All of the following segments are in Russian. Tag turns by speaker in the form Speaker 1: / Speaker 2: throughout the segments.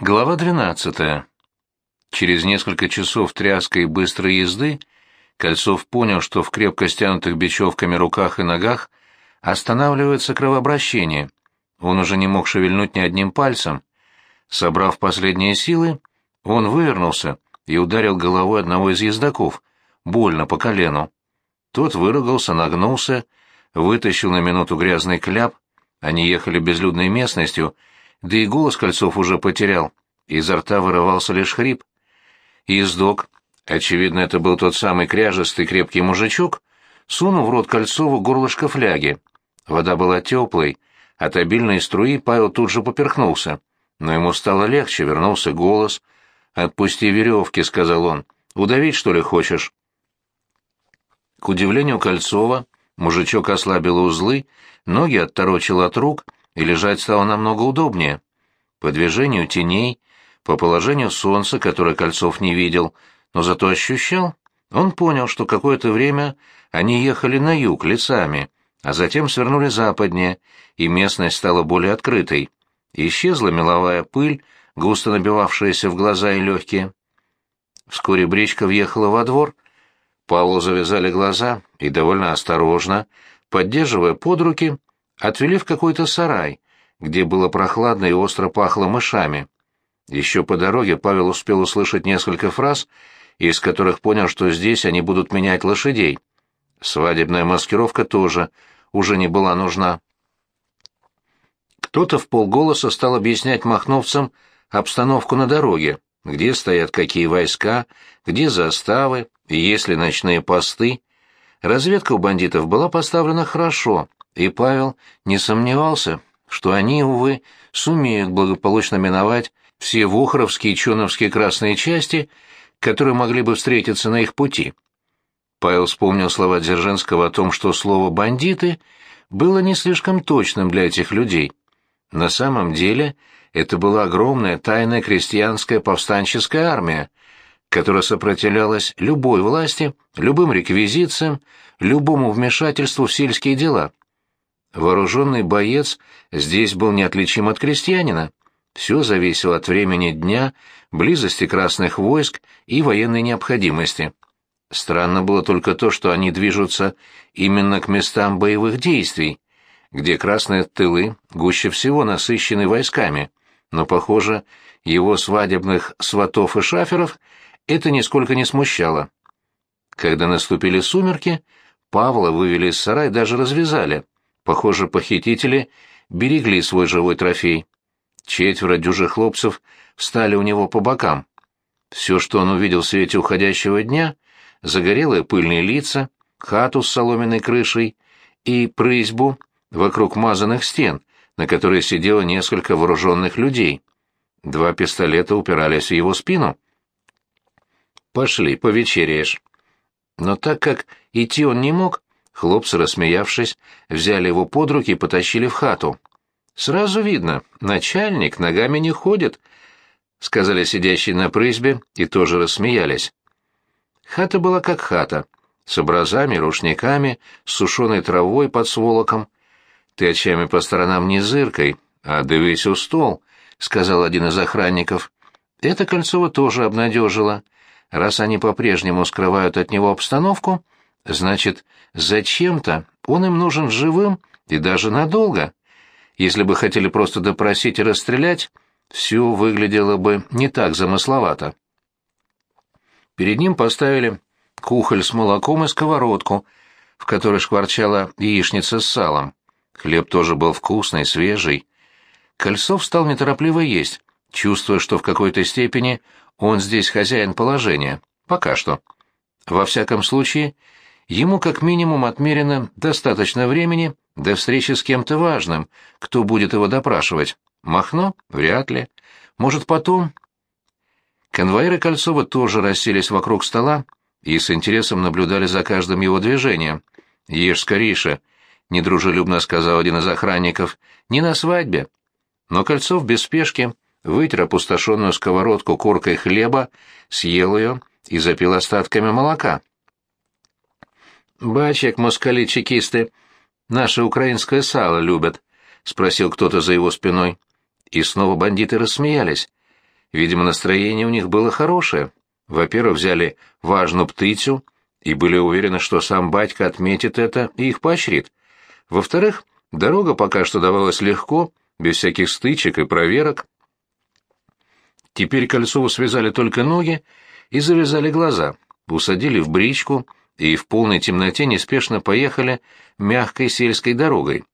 Speaker 1: Глава 12. Через несколько часов тряской и быстрой езды Кольцов понял, что в крепко стянутых бечевками руках и ногах останавливается кровообращение. Он уже не мог шевельнуть ни одним пальцем. Собрав последние силы, он вывернулся и ударил головой одного из ездаков, больно по колену. Тот выругался, нагнулся, вытащил на минуту грязный кляп. Они ехали безлюдной местностью — да и голос Кольцов уже потерял, изо рта вырывался лишь хрип. Ездок, очевидно, это был тот самый кряжестый крепкий мужичок, сунул в рот Кольцову горлышко фляги. Вода была теплой, от обильной струи Павел тут же поперхнулся, но ему стало легче, вернулся голос. «Отпусти веревки», — сказал он. «Удавить, что ли, хочешь?» К удивлению Кольцова, мужичок ослабил узлы, ноги отторочил от рук — и лежать стало намного удобнее. По движению теней, по положению солнца, которое Кольцов не видел, но зато ощущал, он понял, что какое-то время они ехали на юг лесами, а затем свернули западнее, и местность стала более открытой. Исчезла меловая пыль, густо набивавшаяся в глаза и легкие. Вскоре бричка въехала во двор. Павлу завязали глаза и довольно осторожно, поддерживая под руки, отвели в какой-то сарай, где было прохладно и остро пахло мышами. Еще по дороге Павел успел услышать несколько фраз, из которых понял, что здесь они будут менять лошадей. Свадебная маскировка тоже уже не была нужна. Кто-то в полголоса стал объяснять махновцам обстановку на дороге, где стоят какие войска, где заставы и есть ли ночные посты. Разведка у бандитов была поставлена хорошо, и Павел не сомневался, что они, увы, сумеют благополучно миновать все вухровские и чоновские красные части, которые могли бы встретиться на их пути. Павел вспомнил слова Дзержинского о том, что слово «бандиты» было не слишком точным для этих людей. На самом деле это была огромная тайная крестьянская повстанческая армия, которая сопротивлялась любой власти, любым реквизициям, любому вмешательству в сельские дела. Вооруженный боец здесь был неотличим от крестьянина. Все зависело от времени дня, близости красных войск и военной необходимости. Странно было только то, что они движутся именно к местам боевых действий, где красные тылы гуще всего насыщены войсками, но, похоже, его свадебных сватов и шаферов это нисколько не смущало. Когда наступили сумерки, Павла вывели из сарая даже развязали. Похоже, похитители берегли свой живой трофей. Четверо дюжих хлопцев встали у него по бокам. Все, что он увидел в свете уходящего дня, загорелые пыльные лица, хату с соломенной крышей и прызьбу вокруг мазанных стен, на которой сидело несколько вооруженных людей. Два пистолета упирались в его спину. «Пошли, повечеряешь». Но так как идти он не мог, Хлопцы, рассмеявшись, взяли его под руки и потащили в хату. «Сразу видно, начальник ногами не ходит», — сказали сидящие на прызбе и тоже рассмеялись. Хата была как хата, с образами, рушниками, с сушеной травой под сволоком. «Ты очами по сторонам не зыркой, а дивись у стол», — сказал один из охранников. Это Кольцова тоже обнадежило. Раз они по-прежнему скрывают от него обстановку, Значит, зачем-то он им нужен живым и даже надолго. Если бы хотели просто допросить и расстрелять, все выглядело бы не так замысловато. Перед ним поставили кухоль с молоком и сковородку, в которой шкварчала яичница с салом. Хлеб тоже был вкусный, свежий. Кольцов стал неторопливо есть, чувствуя, что в какой-то степени он здесь хозяин положения. Пока что. Во всяком случае, ему как минимум отмерено достаточно времени до встречи с кем-то важным, кто будет его допрашивать. Махно? Вряд ли. Может, потом? Конвоиры Кольцова тоже расселись вокруг стола и с интересом наблюдали за каждым его движением. «Ешь скорейше», — недружелюбно сказал один из охранников, — «не на свадьбе». Но Кольцов без спешки вытер опустошенную сковородку коркой хлеба, съел ее и запил остатками молока. «Бач, як москали чекисты наше украинское сало любят», — спросил кто-то за его спиной. И снова бандиты рассмеялись. Видимо, настроение у них было хорошее. Во-первых, взяли важную птицу и были уверены, что сам батька отметит это и их поощрит. Во-вторых, дорога пока что давалась легко, без всяких стычек и проверок. Теперь Кольцову связали только ноги и завязали глаза, усадили в бричку и в полной темноте неспешно поехали мягкой сельской дорогой.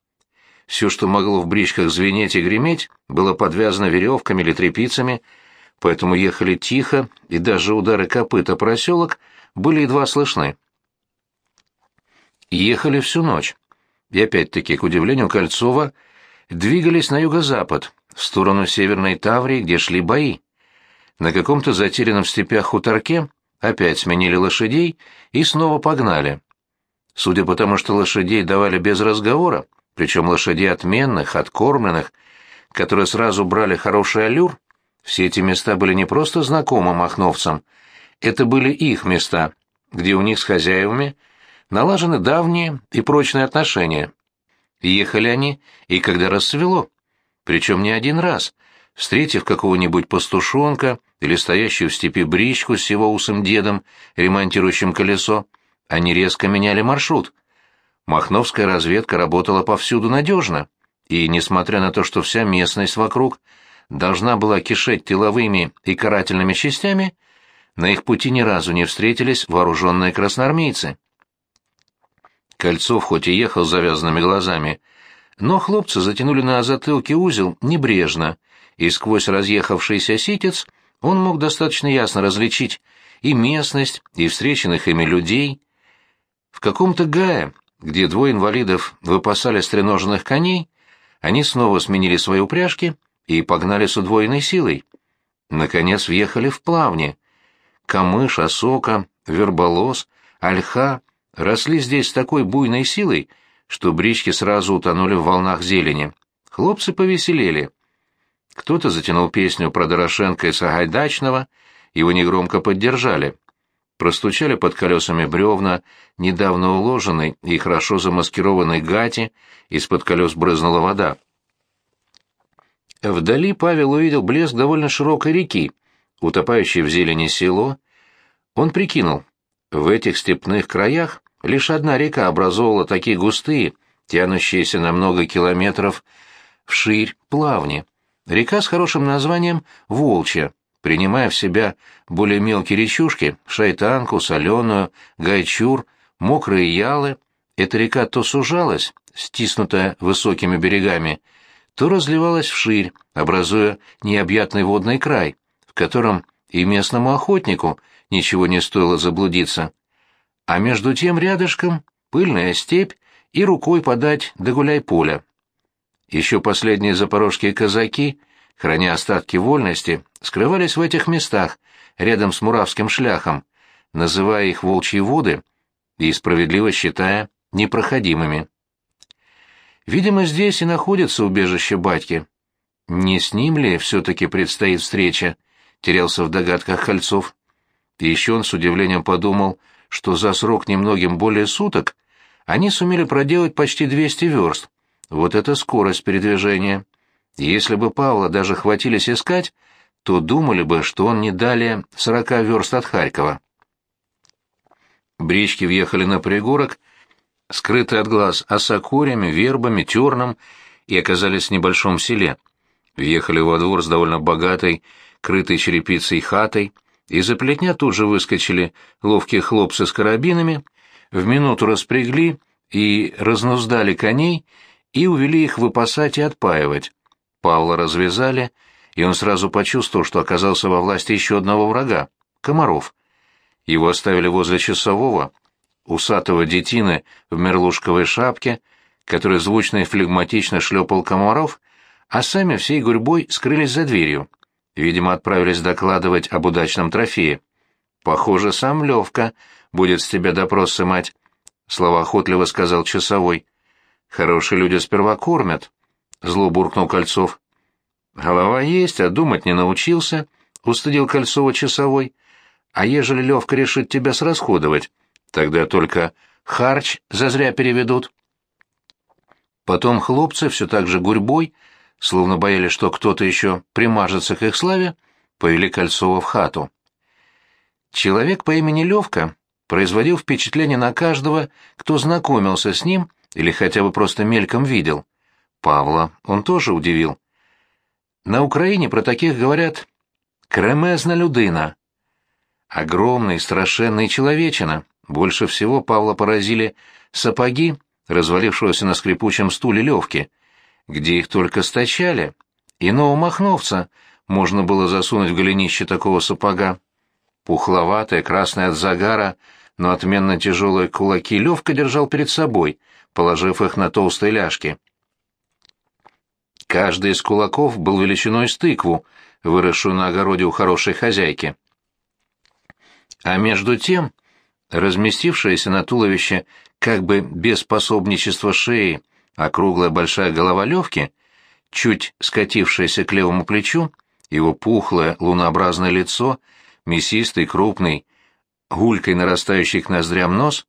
Speaker 1: Все, что могло в бричках звенеть и греметь, было подвязано веревками или тряпицами, поэтому ехали тихо, и даже удары копыта проселок были едва слышны. Ехали всю ночь. И опять-таки, к удивлению Кольцова, двигались на юго-запад, в сторону Северной Таврии, где шли бои. На каком-то затерянном в степях хуторке опять сменили лошадей и снова погнали. Судя по тому, что лошадей давали без разговора, причем лошадей отменных, откормленных, которые сразу брали хороший аллюр, все эти места были не просто знакомы махновцам, это были их места, где у них с хозяевами налажены давние и прочные отношения. Ехали они, и когда рассвело, причем не один раз, встретив какого-нибудь пастушонка или стоящую в степи бричку с его усым дедом, ремонтирующим колесо, они резко меняли маршрут. Махновская разведка работала повсюду надежно, и, несмотря на то, что вся местность вокруг должна была кишеть тыловыми и карательными частями, на их пути ни разу не встретились вооруженные красноармейцы. Кольцов хоть и ехал с завязанными глазами, но хлопцы затянули на затылке узел небрежно, и сквозь разъехавшийся ситец он мог достаточно ясно различить и местность, и встреченных ими людей. В каком-то гае, где двое инвалидов выпасали стреноженных коней, они снова сменили свои упряжки и погнали с удвоенной силой. Наконец въехали в плавни. Камыш, осока, верболос, ольха росли здесь с такой буйной силой, что брички сразу утонули в волнах зелени. Хлопцы повеселели. Кто-то затянул песню про Дорошенко и Сагайдачного, его негромко поддержали. Простучали под колесами бревна, недавно уложенной и хорошо замаскированной гати, из-под колес брызнула вода. Вдали Павел увидел блеск довольно широкой реки, утопающей в зелени село. Он прикинул, в этих степных краях лишь одна река образовывала такие густые, тянущиеся на много километров вширь плавни. Река с хорошим названием Волчья, принимая в себя более мелкие речушки, шайтанку, соленую, гайчур, мокрые ялы, эта река то сужалась, стиснутая высокими берегами, то разливалась вширь, образуя необъятный водный край, в котором и местному охотнику ничего не стоило заблудиться. А между тем рядышком пыльная степь и рукой подать до гуляй-поля. Еще последние запорожские казаки, храня остатки вольности, скрывались в этих местах, рядом с Муравским шляхом, называя их волчьи воды и справедливо считая непроходимыми. Видимо, здесь и находится убежище батьки. Не с ним ли все-таки предстоит встреча? Терялся в догадках Кольцов. И еще он с удивлением подумал, что за срок немногим более суток они сумели проделать почти 200 верст. Вот это скорость передвижения. Если бы Павла даже хватились искать, то думали бы, что он не далее 40 верст от Харькова. Брички въехали на пригорок, скрытые от глаз осокорями, вербами, терном, и оказались в небольшом селе. Въехали во двор с довольно богатой, крытой черепицей хатой, из-за плетня тут же выскочили ловкие хлопцы с карабинами, в минуту распрягли и разнуздали коней и увели их выпасать и отпаивать. Павла развязали, и он сразу почувствовал, что оказался во власти еще одного врага — комаров. Его оставили возле часового, усатого детины в мерлушковой шапке, который звучно и флегматично шлепал комаров, а сами всей гурьбой скрылись за дверью. Видимо, отправились докладывать об удачном трофее. «Похоже, сам Левка будет с тебя допрос сымать», — словоохотливо сказал часовой. «Хорошие люди сперва кормят», — зло буркнул Кольцов. «Голова есть, а думать не научился», — устыдил Кольцова часовой. «А ежели Левка решит тебя срасходовать, тогда только харч зазря переведут». Потом хлопцы все так же гурьбой словно боялись, что кто-то еще примажется к их славе, повели Кольцова в хату. Человек по имени Левка производил впечатление на каждого, кто знакомился с ним или хотя бы просто мельком видел. Павла он тоже удивил. На Украине про таких говорят «кремезна людина». Огромный, страшенный человечина. Больше всего Павла поразили сапоги, развалившегося на скрипучем стуле Левки, где их только стачали. Иного махновца можно было засунуть в голенище такого сапога. Пухловатая, красная от загара, но отменно тяжелые кулаки Левка держал перед собой, положив их на толстые ляжки. Каждый из кулаков был величиной с тыкву, выросшую на огороде у хорошей хозяйки. А между тем, разместившаяся на туловище как бы без пособничества шеи, округлая большая голова Левки, чуть скатившаяся к левому плечу, его пухлое лунообразное лицо, мясистый, крупный, гулькой нарастающий к ноздрям нос,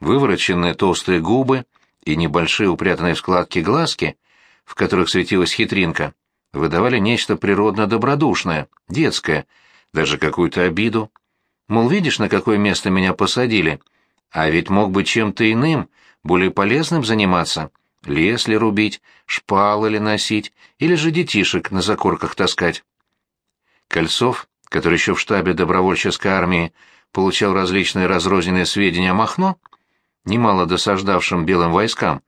Speaker 1: вывороченные толстые губы и небольшие упрятанные в складки глазки, в которых светилась хитринка, выдавали нечто природно-добродушное, детское, даже какую-то обиду. Мол, видишь, на какое место меня посадили? А ведь мог бы чем-то иным, более полезным заниматься. Лес ли рубить, шпалы ли носить, или же детишек на закорках таскать. Кольцов, который еще в штабе добровольческой армии получал различные разрозненные сведения о Махно, немало досаждавшим белым войскам,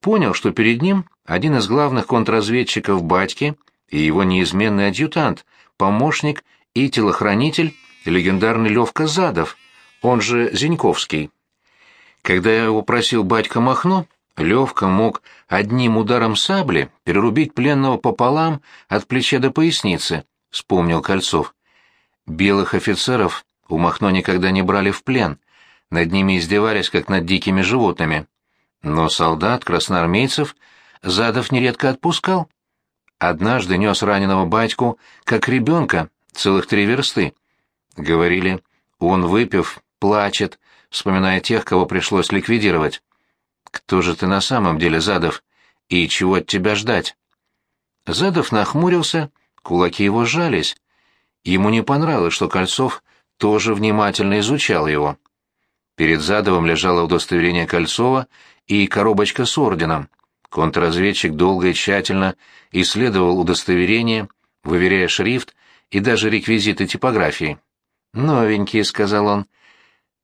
Speaker 1: понял, что перед ним один из главных контрразведчиков Батьки и его неизменный адъютант, помощник и телохранитель легендарный Левка Задов, он же Зиньковский. Когда я его просил батька Махно, Левка мог одним ударом сабли перерубить пленного пополам от плеча до поясницы, вспомнил Кольцов. Белых офицеров у Махно никогда не брали в плен, над ними издевались, как над дикими животными. Но солдат, красноармейцев, Задов нередко отпускал. Однажды нес раненого батьку, как ребенка, целых три версты. Говорили, он, выпив, плачет, вспоминая тех, кого пришлось ликвидировать. Кто же ты на самом деле, Задов, и чего от тебя ждать? Задов нахмурился, кулаки его сжались. Ему не понравилось, что Кольцов тоже внимательно изучал его. Перед Задовым лежало удостоверение Кольцова и коробочка с орденом. Контрразведчик долго и тщательно исследовал удостоверение, выверяя шрифт и даже реквизиты типографии. «Новенькие», — сказал он.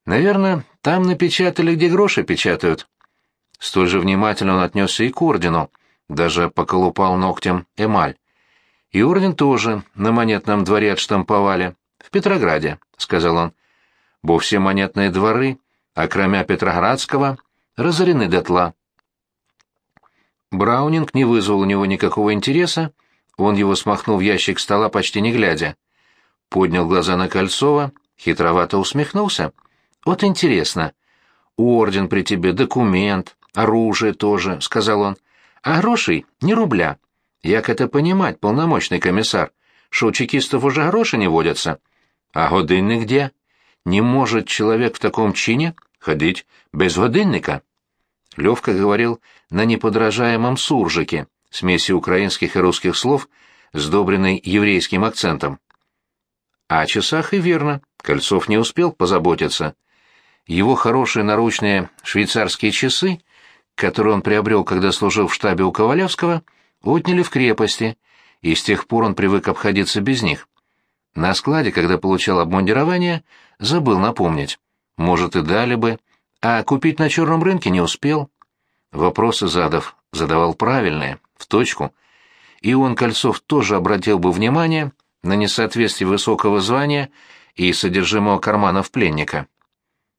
Speaker 1: «Наверное, там напечатали, где гроши печатают». Столь же внимательно он отнесся и к ордену, даже поколупал ногтем эмаль. И орден тоже на монетном дворе отштамповали. В Петрограде, — сказал он. Бо все монетные дворы, окромя Петроградского, разорены дотла. Браунинг не вызвал у него никакого интереса, он его смахнул в ящик стола почти не глядя поднял глаза на Кольцова, хитровато усмехнулся. «Вот интересно. Орден при тебе, документ, оружие тоже», — сказал он. «А грошей ни рубля. Як это понимать, полномочный комиссар? Что у чекистов уже гроши не водятся? А годинник где? Не может человек в таком чине ходить без годинника?» Левка говорил на неподражаемом суржике, смеси украинских и русских слов, сдобренной еврейским акцентом. О часах и верно, Кольцов не успел позаботиться. Его хорошие наручные швейцарские часы, которые он приобрел, когда служил в штабе у Ковалевского, отняли в крепости, и с тех пор он привык обходиться без них. На складе, когда получал обмундирование, забыл напомнить. Может, и дали бы, а купить на черном рынке не успел. Вопросы задав, задавал правильные, в точку. И он, Кольцов, тоже обратил бы внимание на несоответствие высокого звания и содержимого карманов пленника.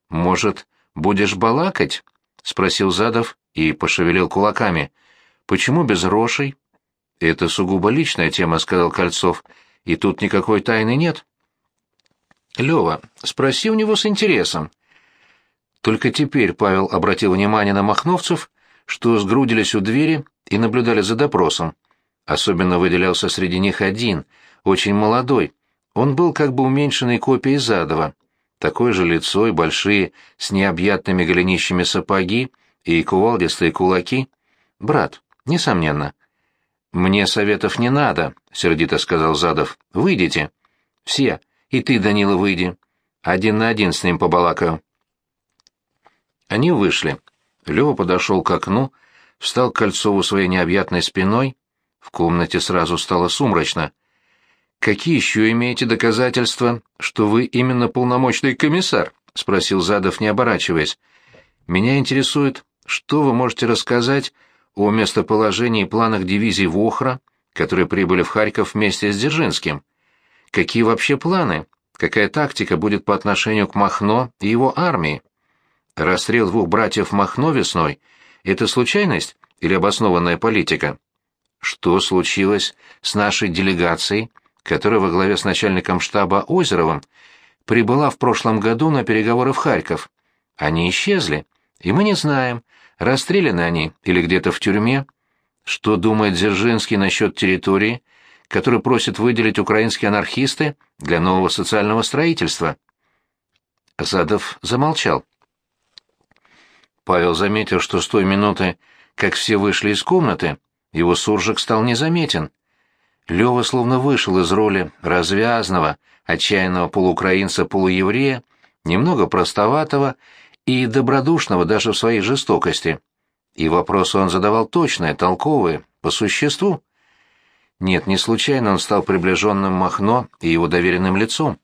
Speaker 1: «Может, будешь балакать?» — спросил Задов и пошевелил кулаками. «Почему без рошей?» «Это сугубо личная тема», — сказал Кольцов, — «и тут никакой тайны нет». «Лёва, спроси у него с интересом». Только теперь Павел обратил внимание на махновцев, что сгрудились у двери и наблюдали за допросом. Особенно выделялся среди них один — очень молодой. Он был как бы уменьшенной копией Задова. Такое же лицо и большие, с необъятными голенищами сапоги и кувалдистые кулаки. Брат, несомненно. «Мне советов не надо», — сердито сказал Задов. «Выйдите. Все. И ты, Данила, выйди. Один на один с ним побалакаю». Они вышли. Лёва подошел к окну, встал к Кольцову своей необъятной спиной. В комнате сразу стало сумрачно. «Какие еще имеете доказательства, что вы именно полномочный комиссар?» — спросил Задов, не оборачиваясь. «Меня интересует, что вы можете рассказать о местоположении и планах дивизий Вохра, которые прибыли в Харьков вместе с Дзержинским? Какие вообще планы? Какая тактика будет по отношению к Махно и его армии? Расстрел двух братьев Махно весной — это случайность или обоснованная политика? Что случилось с нашей делегацией, которая во главе с начальником штаба Озеровым прибыла в прошлом году на переговоры в Харьков? Они исчезли, и мы не знаем, расстреляны они или где-то в тюрьме. Что думает Дзержинский насчет территории, которую просят выделить украинские анархисты для нового социального строительства? Задов замолчал. Павел заметил, что с той минуты, как все вышли из комнаты, его суржик стал незаметен. Лёва словно вышел из роли развязного, отчаянного полуукраинца-полуеврея, немного простоватого и добродушного даже в своей жестокости. И вопросы он задавал точные, толковые, по существу. Нет, не случайно он стал приближенным Махно и его доверенным лицом.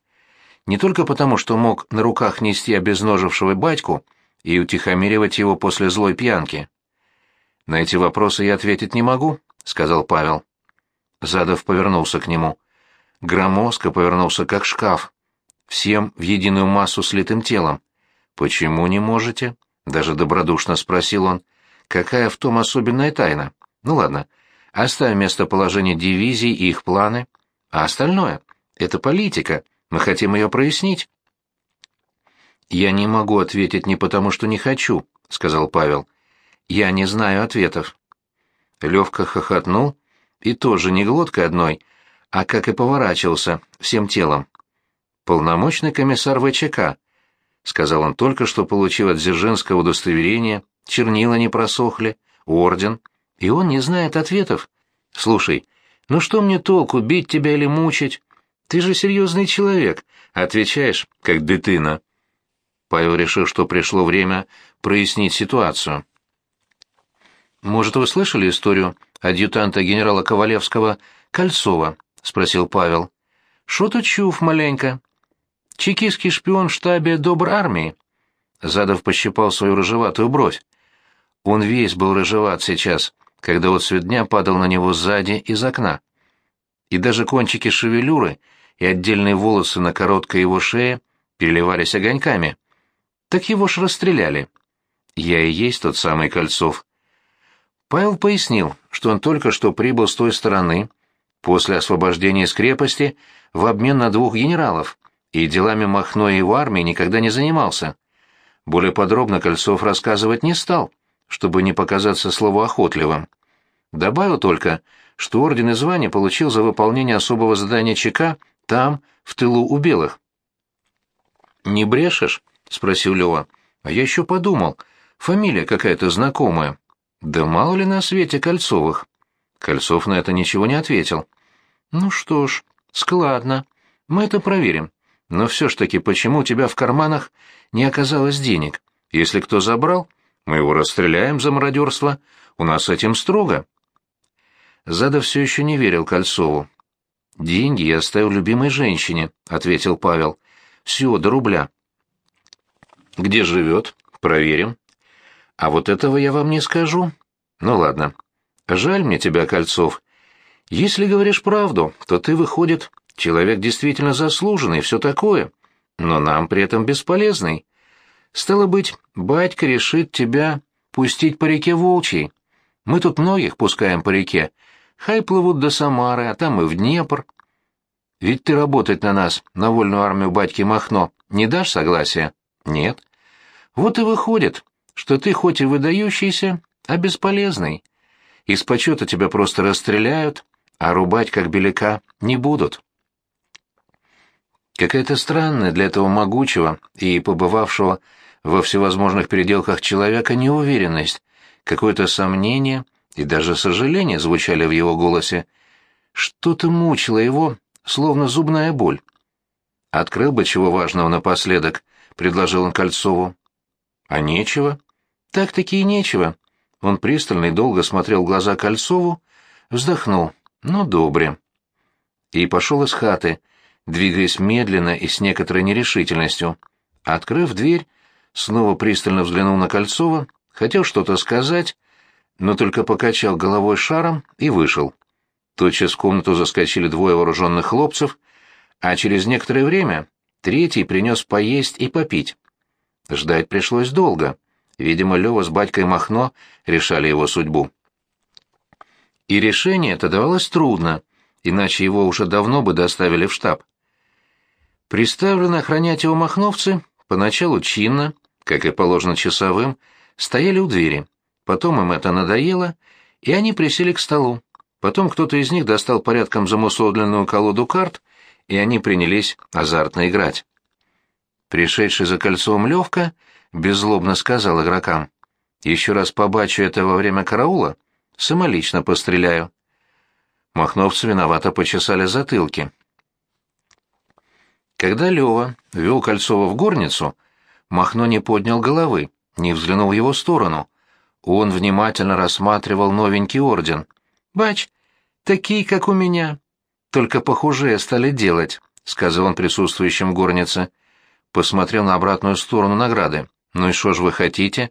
Speaker 1: Не только потому, что мог на руках нести обезножившего батьку, и утихомиривать его после злой пьянки. «На эти вопросы я ответить не могу», — сказал Павел. Задов повернулся к нему. Громоздко повернулся, как шкаф, всем в единую массу слитым телом. «Почему не можете?» — даже добродушно спросил он. «Какая в том особенная тайна? Ну ладно, оставим местоположение дивизий и их планы. А остальное — это политика, мы хотим ее прояснить». «Я не могу ответить не потому, что не хочу», — сказал Павел. «Я не знаю ответов». Левка хохотнул, и тоже не глоткой одной, а как и поворачивался, всем телом. «Полномочный комиссар ВЧК», — сказал он, только что получил от Дзержинского удостоверение, чернила не просохли, орден, и он не знает ответов. «Слушай, ну что мне толку, бить тебя или мучить? Ты же серьезный человек, отвечаешь, как дитына». Павел решил, что пришло время прояснить ситуацию. «Может, вы слышали историю адъютанта генерала Ковалевского Кольцова?» — спросил Павел. «Шо-то чув маленько. Чекистский шпион в штабе добр армии». Задов пощипал свою рыжеватую бровь. Он весь был рыжеват сейчас, когда вот свет дня падал на него сзади из окна. И даже кончики шевелюры и отдельные волосы на короткой его шее переливались огоньками. Так его ж расстреляли. Я и есть тот самый Кольцов. Павел пояснил, что он только что прибыл с той стороны, после освобождения из крепости, в обмен на двух генералов, и делами Махно и его армии никогда не занимался. Более подробно Кольцов рассказывать не стал, чтобы не показаться словоохотливым. Добавил только, что орден и звание получил за выполнение особого задания ЧК там, в тылу у белых. «Не брешешь?» — спросил Лёва. «А я еще подумал. Фамилия какая-то знакомая. Да мало ли на свете Кольцовых?» Кольцов на это ничего не ответил. «Ну что ж, складно. Мы это проверим. Но все ж таки, почему у тебя в карманах не оказалось денег? Если кто забрал, мы его расстреляем за мародерство. У нас с этим строго». Зада все еще не верил Кольцову. «Деньги я оставил любимой женщине», — ответил Павел. «Все, до рубля. Где живет? Проверим. А вот этого я вам не скажу. Ну ладно. Жаль мне тебя, Кольцов. Если говоришь правду, то ты, выходит, человек действительно заслуженный, все такое. Но нам при этом бесполезный. Стало быть, батька решит тебя пустить по реке Волчьей. Мы тут многих пускаем по реке. Хай плывут до Самары, а там и в Днепр. Ведь ты работать на нас, на вольную армию батьки Махно, не дашь согласия? Нет. Вот и выходит, что ты хоть и выдающийся, а бесполезный. Из почета тебя просто расстреляют, а рубать как беляка не будут. Какая-то странная для этого могучего и побывавшего во всевозможных переделках человека неуверенность, какое-то сомнение и даже сожаление звучали в его голосе. Что-то мучило его, словно зубная боль. «Открыл бы чего важного напоследок», — предложил он Кольцову. «А нечего?» «Так-таки и нечего». Он пристально и долго смотрел в глаза Кольцову, вздохнул. «Ну, добре». И пошел из хаты, двигаясь медленно и с некоторой нерешительностью. Открыв дверь, снова пристально взглянул на Кольцова, хотел что-то сказать, но только покачал головой шаром и вышел. Тотчас в комнату заскочили двое вооруженных хлопцев, а через некоторое время третий принес поесть и попить. Ждать пришлось долго. Видимо, Лёва с батькой Махно решали его судьбу. И решение это давалось трудно, иначе его уже давно бы доставили в штаб. Приставлены охранять его махновцы поначалу чинно, как и положено часовым, стояли у двери. Потом им это надоело, и они присели к столу. Потом кто-то из них достал порядком замусоленную колоду карт, и они принялись азартно играть. Пришедший за кольцом Левка беззлобно сказал игрокам, «Еще раз побачу это во время караула, самолично постреляю». Махновцы виновато почесали затылки. Когда Лева вел Кольцова в горницу, Махно не поднял головы, не взглянул в его сторону. Он внимательно рассматривал новенький орден. «Бач, такие, как у меня. Только похуже стали делать», — сказал он присутствующим в горнице. Посмотрел на обратную сторону награды. «Ну и что ж вы хотите?»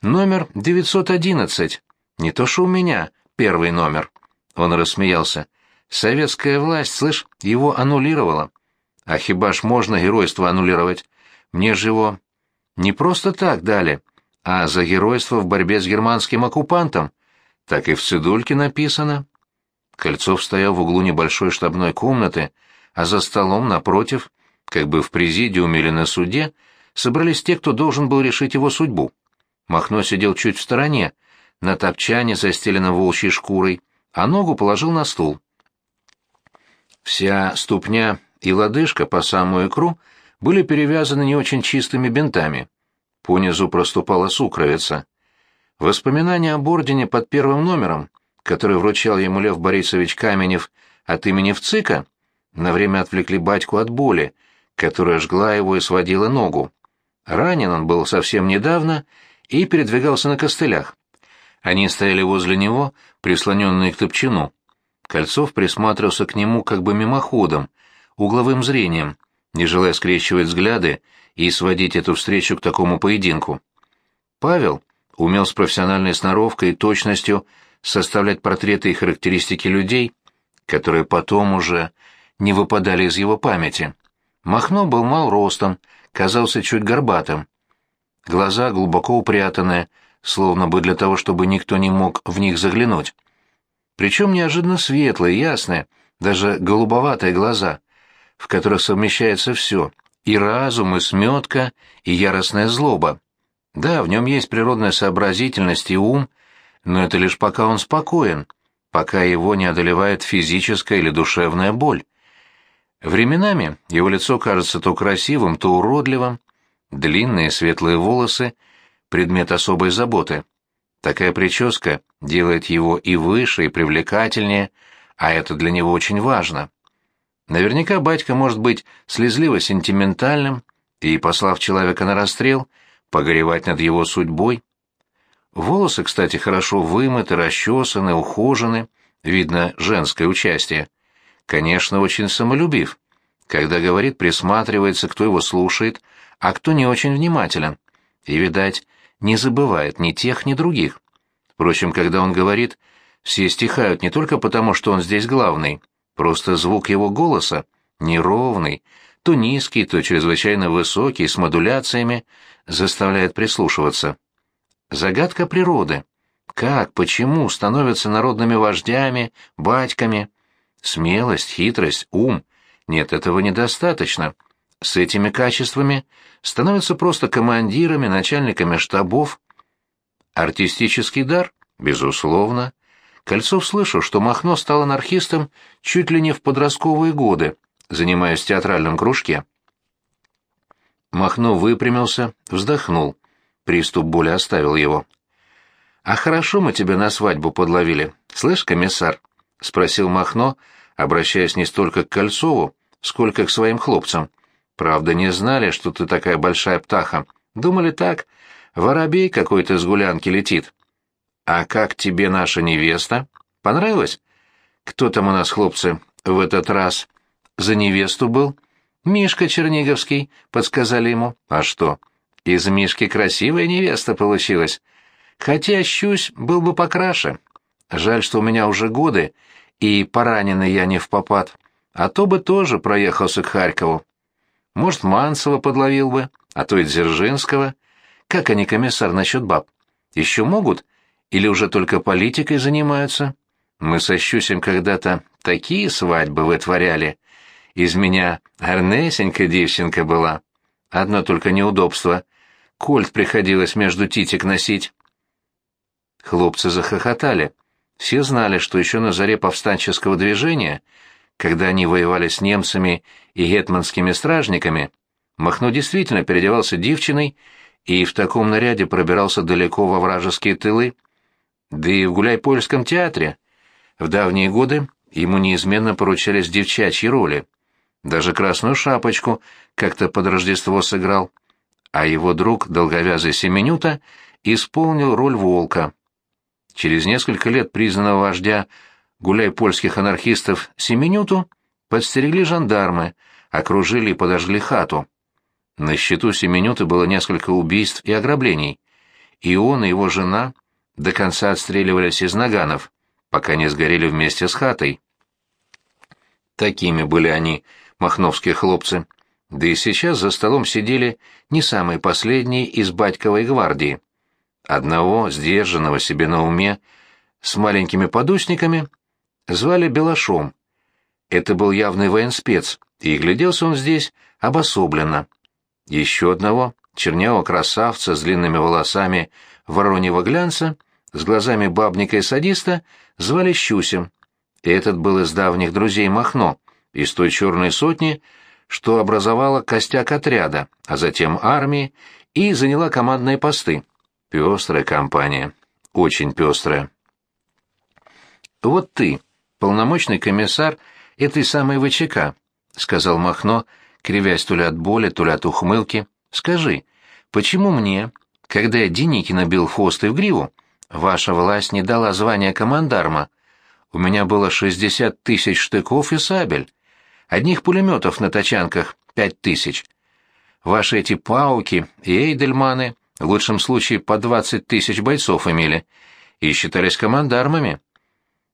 Speaker 1: «Номер 911. Не то что у меня, первый номер». Он рассмеялся. «Советская власть, слышь, его аннулировала. А хиба можно геройство аннулировать? Мне его не просто так дали, а за геройство в борьбе с германским оккупантом. Так и в цедульке написано». Кольцов стоял в углу небольшой штабной комнаты, а за столом напротив, как бы в президиуме или на суде, собрались те, кто должен был решить его судьбу. Махно сидел чуть в стороне, на топчане, застеленном волчьей шкурой, а ногу положил на стул. Вся ступня и лодыжка по самую икру были перевязаны не очень чистыми бинтами. Понизу проступала сукровица. Воспоминания об ордене под первым номером, который вручал ему Лев Борисович Каменев от имени ВЦИКа, на время отвлекли батьку от боли, которая жгла его и сводила ногу. Ранен он был совсем недавно и передвигался на костылях. Они стояли возле него, прислоненные к топчину. Кольцов присматривался к нему как бы мимоходом, угловым зрением, не желая скрещивать взгляды и сводить эту встречу к такому поединку. Павел умел с профессиональной сноровкой и точностью составлять портреты и характеристики людей, которые потом уже не выпадали из его памяти. Махно был мал ростом, казался чуть горбатым. Глаза глубоко упрятанные, словно бы для того, чтобы никто не мог в них заглянуть. Причем неожиданно светлые, ясные, даже голубоватые глаза, в которых совмещается все — и разум, и сметка, и яростная злоба. Да, в нем есть природная сообразительность и ум, но это лишь пока он спокоен, пока его не одолевает физическая или душевная боль. Временами его лицо кажется то красивым, то уродливым, длинные светлые волосы — предмет особой заботы. Такая прическа делает его и выше, и привлекательнее, а это для него очень важно. Наверняка батька может быть слезливо-сентиментальным и, послав человека на расстрел, погоревать над его судьбой. Волосы, кстати, хорошо вымыты, расчесаны, ухожены, видно женское участие. Конечно, очень самолюбив. Когда говорит, присматривается, кто его слушает, а кто не очень внимателен. И, видать, не забывает ни тех, ни других. Впрочем, когда он говорит, все стихают не только потому, что он здесь главный, просто звук его голоса, неровный, то низкий, то чрезвычайно высокий, с модуляциями, заставляет прислушиваться. Загадка природы. Как, почему становятся народными вождями, батьками? Смелость, хитрость, ум. Нет, этого недостаточно. С этими качествами становятся просто командирами, начальниками штабов. Артистический дар? Безусловно. Кольцов слышал, что Махно стал анархистом чуть ли не в подростковые годы, занимаясь в театральном кружке. Махно выпрямился, вздохнул. Приступ боли оставил его. «А хорошо мы тебя на свадьбу подловили. Слышь, комиссар?» — спросил Махно, обращаясь не столько к Кольцову, сколько к своим хлопцам. «Правда, не знали, что ты такая большая птаха. Думали так, воробей какой-то с гулянки летит». «А как тебе наша невеста? Понравилось?» «Кто там у нас, хлопцы, в этот раз?» «За невесту был?» «Мишка Черниговский», — подсказали ему. «А что?» «Из Мишки красивая невеста получилась. Хотя щусь был бы покраше. Жаль, что у меня уже годы, и пораненный я не в попад. А то бы тоже проехался к Харькову. Может, Манцева подловил бы, а то и Дзержинского. Как они, комиссар, насчет баб? Еще могут? Или уже только политикой занимаются? Мы со Щусем когда-то такие свадьбы вытворяли. Из меня гарнесенька девчонка была. Одно только неудобство. Кольт приходилось между титик носить. Хлопцы захохотали. Все знали, что еще на заре повстанческого движения, когда они воевали с немцами и гетманскими стражниками, Махно действительно переодевался девчиной и в таком наряде пробирался далеко во вражеские тылы. Да и в Гуляйпольском театре в давние годы ему неизменно поручались девчачьи роли. Даже красную шапочку как-то под Рождество сыграл. А его друг, долговязый Семенюта, исполнил роль волка. Через несколько лет признанного вождя гуляй польских анархистов Семенюту подстерегли жандармы, окружили и подожгли хату. На счету Семенюты было несколько убийств и ограблений, и он и его жена до конца отстреливались из наганов, пока не сгорели вместе с хатой. Такими были они, махновские хлопцы. Да и сейчас за столом сидели не самые последние из батьковой гвардии. Одного, сдержанного себе на уме, с маленькими подусниками, звали Белашом. Это был явный военспец, и гляделся он здесь обособленно. Еще одного, чернявого красавца с длинными волосами вороньего глянца, с глазами бабника и садиста, звали Щусем. Этот был из давних друзей Махно, из той черной сотни, что образовала костяк отряда, а затем армии, и заняла командные посты. Пестрая компания, очень пестрая. «Вот ты, полномочный комиссар этой самой ВЧК», — сказал Махно, кривясь то ли от боли, то ли от ухмылки. «Скажи, почему мне, когда я Деникина бил хвост и в гриву, ваша власть не дала звания командарма? У меня было шестьдесят тысяч штыков и сабель. Одних пулеметов на тачанках пять тысяч. Ваши эти пауки и эйдельманы в лучшем случае по двадцать тысяч бойцов имели и считались командармами.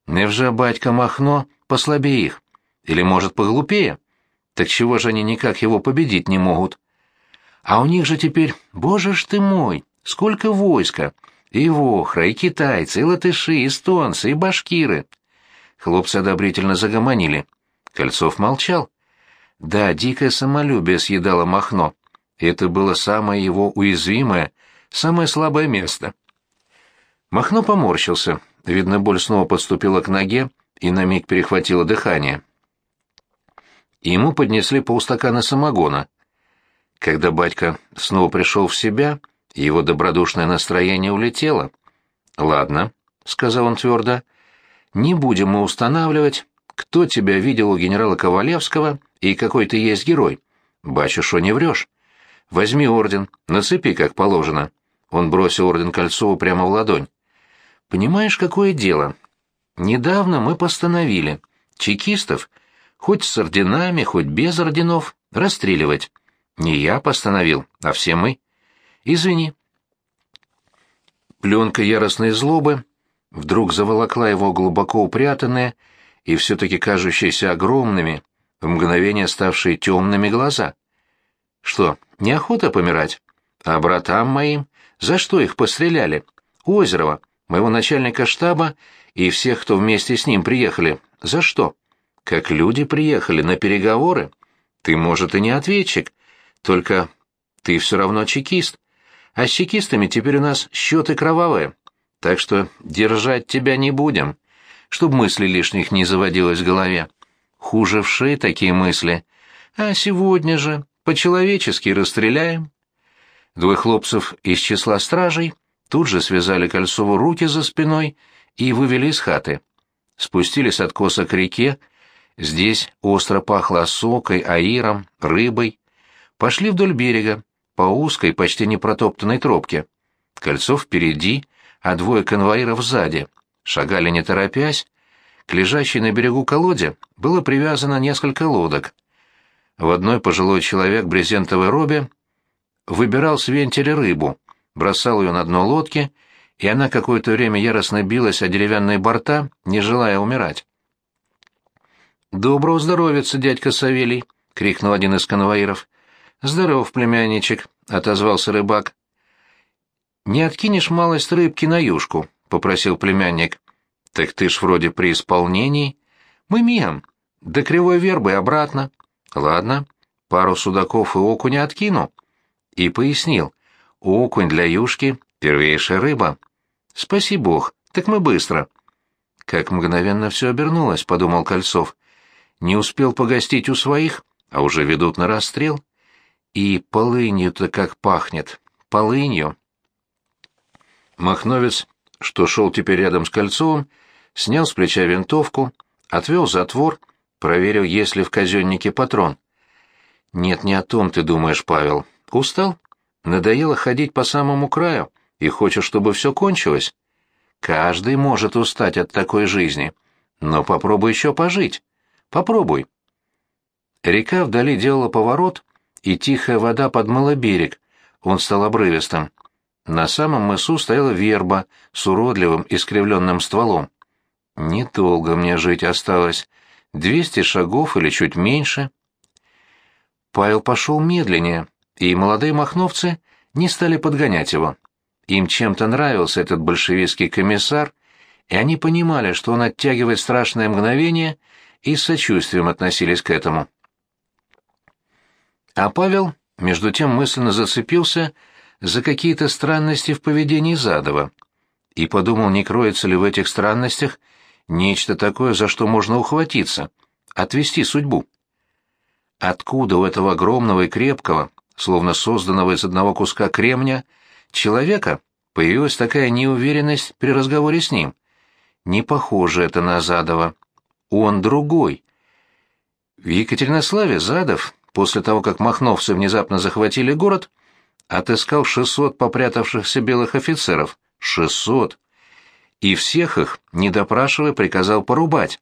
Speaker 1: Невже батька Махно послабее их? Или, может, поглупее? Так чего же они никак его победить не могут? А у них же теперь, боже ж ты мой, сколько войска! И вохра, и китайцы, и латыши, и эстонцы, и башкиры. Хлопцы одобрительно загомонили. Кольцов молчал. Да, дикое самолюбие съедало Махно. Это было самое его уязвимое, самое слабое место. Махно поморщился. Видно, боль снова подступила к ноге и на миг перехватила дыхание. Ему поднесли полстакана самогона. Когда батька снова пришел в себя, его добродушное настроение улетело. «Ладно», — сказал он твердо, — «не будем мы устанавливать, кто тебя видел у генерала Ковалевского и какой ты есть герой. Бачу, что не врешь. Возьми орден, нацепи, как положено». Он бросил орден Кольцову прямо в ладонь. «Понимаешь, какое дело? Недавно мы постановили чекистов, хоть с орденами, хоть без орденов, расстреливать. Не я постановил, а все мы. Извини». Пленка яростной злобы вдруг заволокла его глубоко упрятанные и все-таки кажущиеся огромными, в мгновение ставшие темными глаза. «Что, неохота помирать? А братам моим? За что их постреляли? Озерова, моего начальника штаба и всех, кто вместе с ним приехали. За что? Как люди приехали на переговоры. Ты, может, и не ответчик, только ты все равно чекист. А с чекистами теперь у нас счеты кровавые. Так что держать тебя не будем, чтоб мыслей лишних не заводилось в голове. Хуже вши такие мысли. А сегодня же по-человечески расстреляем. Двое хлопцев из числа стражей тут же связали Кольцову руки за спиной и вывели из хаты. Спустились откоса к реке, здесь остро пахло сокой, аиром, рыбой. Пошли вдоль берега, по узкой, почти непротоптанной тропке. Кольцов впереди, а двое конвоиров сзади. Шагали не торопясь. К лежащей на берегу колоде было привязано несколько лодок. В одной пожилой человек в брезентовой робе выбирал с вентиля рыбу, бросал ее на дно лодки, и она какое-то время яростно билась о деревянные борта, не желая умирать. «Доброго здоровья, дядька Савелий!» — крикнул один из конвоиров. «Здоров, племянничек!» — отозвался рыбак. «Не откинешь малость рыбки на юшку?» — попросил племянник. «Так ты ж вроде при исполнении. Мы мигом. До кривой вербы обратно. Ладно, пару судаков и окуня откину». И пояснил. «Окунь для юшки — первейшая рыба». «Спаси бог, так мы быстро». Как мгновенно все обернулось, — подумал Кольцов. Не успел погостить у своих, а уже ведут на расстрел. И полынью-то как пахнет, полынью. Махновец, что шел теперь рядом с Кольцовым, снял с плеча винтовку, отвел затвор, проверил, есть ли в казеннике патрон. «Нет, не о том ты думаешь, Павел. Устал? Надоело ходить по самому краю и хочешь, чтобы все кончилось? Каждый может устать от такой жизни. Но попробуй еще пожить. Попробуй». Река вдали делала поворот, и тихая вода подмыла берег. Он стал обрывистым. На самом мысу стояла верба с уродливым искривленным стволом. Недолго мне жить осталось. Двести шагов или чуть меньше. Павел пошел медленнее, и молодые махновцы не стали подгонять его. Им чем-то нравился этот большевистский комиссар, и они понимали, что он оттягивает страшное мгновение, и с сочувствием относились к этому. А Павел, между тем, мысленно зацепился за какие-то странности в поведении Задова и подумал, не кроется ли в этих странностях нечто такое, за что можно ухватиться, отвести судьбу. Откуда у этого огромного и крепкого, словно созданного из одного куска кремня, человека появилась такая неуверенность при разговоре с ним? Не похоже это на Задова. Он другой. В Екатеринославе Задов, после того, как махновцы внезапно захватили город, отыскал 600 попрятавшихся белых офицеров. 600! И всех их, не допрашивая, приказал порубать.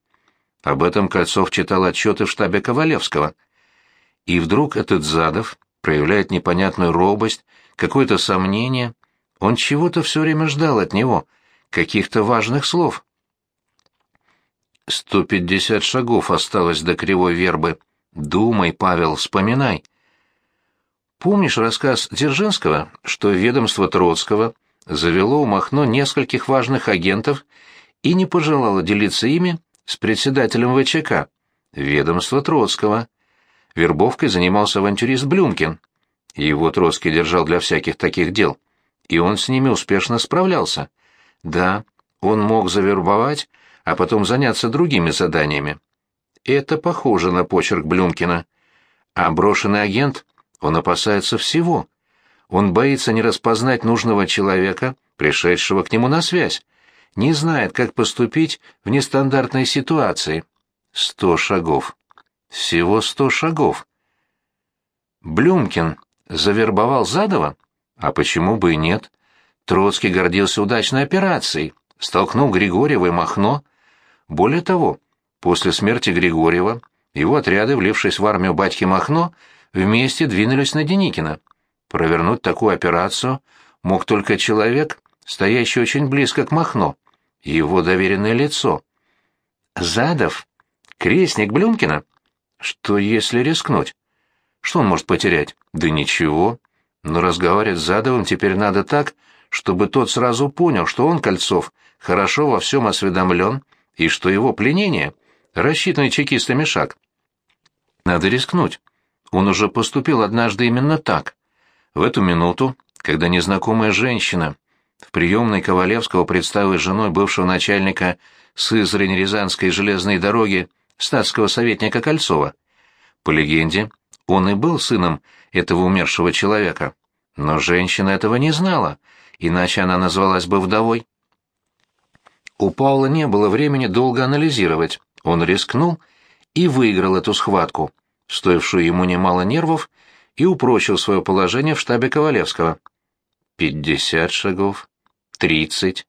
Speaker 1: Об этом Кольцов читал отчеты в штабе Ковалевского. И вдруг этот Задов проявляет непонятную робость, какое-то сомнение. Он чего-то все время ждал от него, каких-то важных слов. Сто пятьдесят шагов осталось до кривой вербы. Думай, Павел, вспоминай. Помнишь рассказ Дзержинского, что ведомство Троцкого завело у Махно нескольких важных агентов и не пожелало делиться ими с председателем ВЧК? Ведомство Троцкого. Вербовкой занимался авантюрист Блюмкин. Его Троцкий держал для всяких таких дел, и он с ними успешно справлялся. Да, он мог завербовать, а потом заняться другими заданиями. Это похоже на почерк Блюмкина. А брошенный агент он опасается всего. Он боится не распознать нужного человека, пришедшего к нему на связь. Не знает, как поступить в нестандартной ситуации. Сто шагов. Всего сто шагов. Блюмкин завербовал Задова? А почему бы и нет? Троцкий гордился удачной операцией, столкнул Григорьева и Махно. Более того, после смерти Григорьева его отряды, влившись в армию батьки Махно, вместе двинулись на Деникина. Провернуть такую операцию мог только человек, стоящий очень близко к Махно, его доверенное лицо. Задов? Крестник Блюмкина? Что если рискнуть? Что он может потерять? Да ничего. Но разговаривать с Задовым теперь надо так, чтобы тот сразу понял, что он, Кольцов, хорошо во всем осведомлен, и что его пленение — рассчитанный чекистами шаг. Надо рискнуть. Он уже поступил однажды именно так. В эту минуту, когда незнакомая женщина в приемной Ковалевского представилась женой бывшего начальника Сызрань-Рязанской железной дороги статского советника Кольцова. По легенде, он и был сыном этого умершего человека. Но женщина этого не знала, иначе она назвалась бы вдовой. У Паула не было времени долго анализировать. Он рискнул и выиграл эту схватку, стоившую ему немало нервов, и упрочил свое положение в штабе Ковалевского. Пятьдесят шагов, тридцать.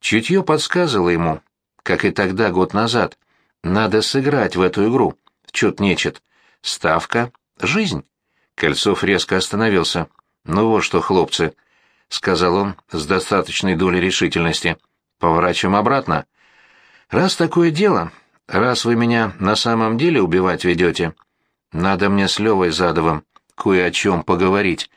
Speaker 1: Чутье подсказывало ему, как и тогда, год назад, надо сыграть в эту игру. Чет нечет. Ставка — жизнь. Кольцов резко остановился. «Ну вот что, хлопцы», — сказал он с достаточной долей решительности, — «поворачиваем обратно. Раз такое дело, раз вы меня на самом деле убивать ведете, надо мне с Левой Задовым кое о чем поговорить.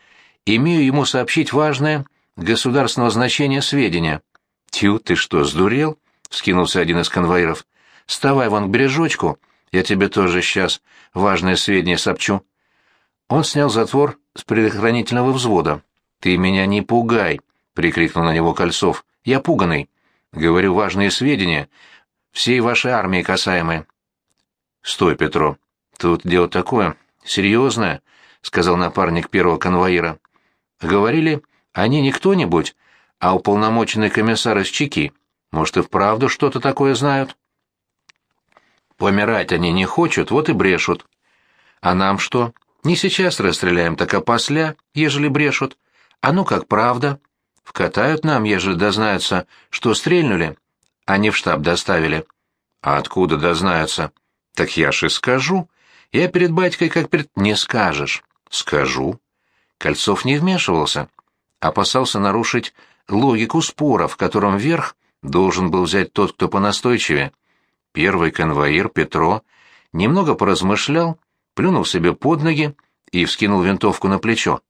Speaker 1: Имею ему сообщить важное, государственного значения сведения». «Тю, ты что, сдурел?» — вскинулся один из конвоиров. «Вставай вон к бережочку, я тебе тоже сейчас важное сведения сообщу». Он снял затвор с предохранительного взвода. «Ты меня не пугай!» — прикрикнул на него Кольцов. «Я пуганый. Говорю важные сведения. Всей вашей армии касаемые». «Стой, Петро. Тут дело такое. Серьезное», — сказал напарник первого конвоира. «Говорили, они не кто-нибудь, а уполномоченный комиссар из Чеки. Может, и вправду что-то такое знают?» «Помирать они не хотят, вот и брешут. А нам что?» Не сейчас расстреляем, так опосля, ежели брешут. А ну как правда. Вкатают нам, ежели дознаются, что стрельнули, не в штаб доставили. А откуда дознаются? Так я ж и скажу. Я перед батькой как перед... Не скажешь. Скажу. Кольцов не вмешивался. Опасался нарушить логику спора, в котором верх должен был взять тот, кто понастойчивее. Первый конвоир, Петро, немного поразмышлял плюнул себе под ноги и вскинул винтовку на плечо.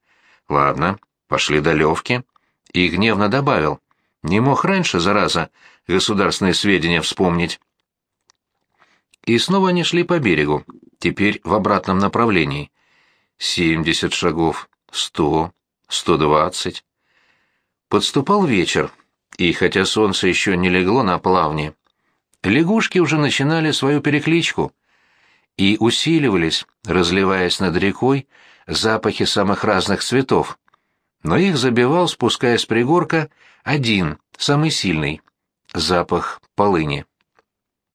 Speaker 1: «Ладно, пошли до Левки». И гневно добавил. «Не мог раньше, зараза, государственные сведения вспомнить». И снова они шли по берегу, теперь в обратном направлении. Семьдесят шагов, сто, сто двадцать. Подступал вечер, и хотя солнце еще не легло на плавне, лягушки уже начинали свою перекличку — и усиливались, разливаясь над рекой, запахи самых разных цветов. Но их забивал, спускаясь с пригорка, один, самый сильный — запах полыни.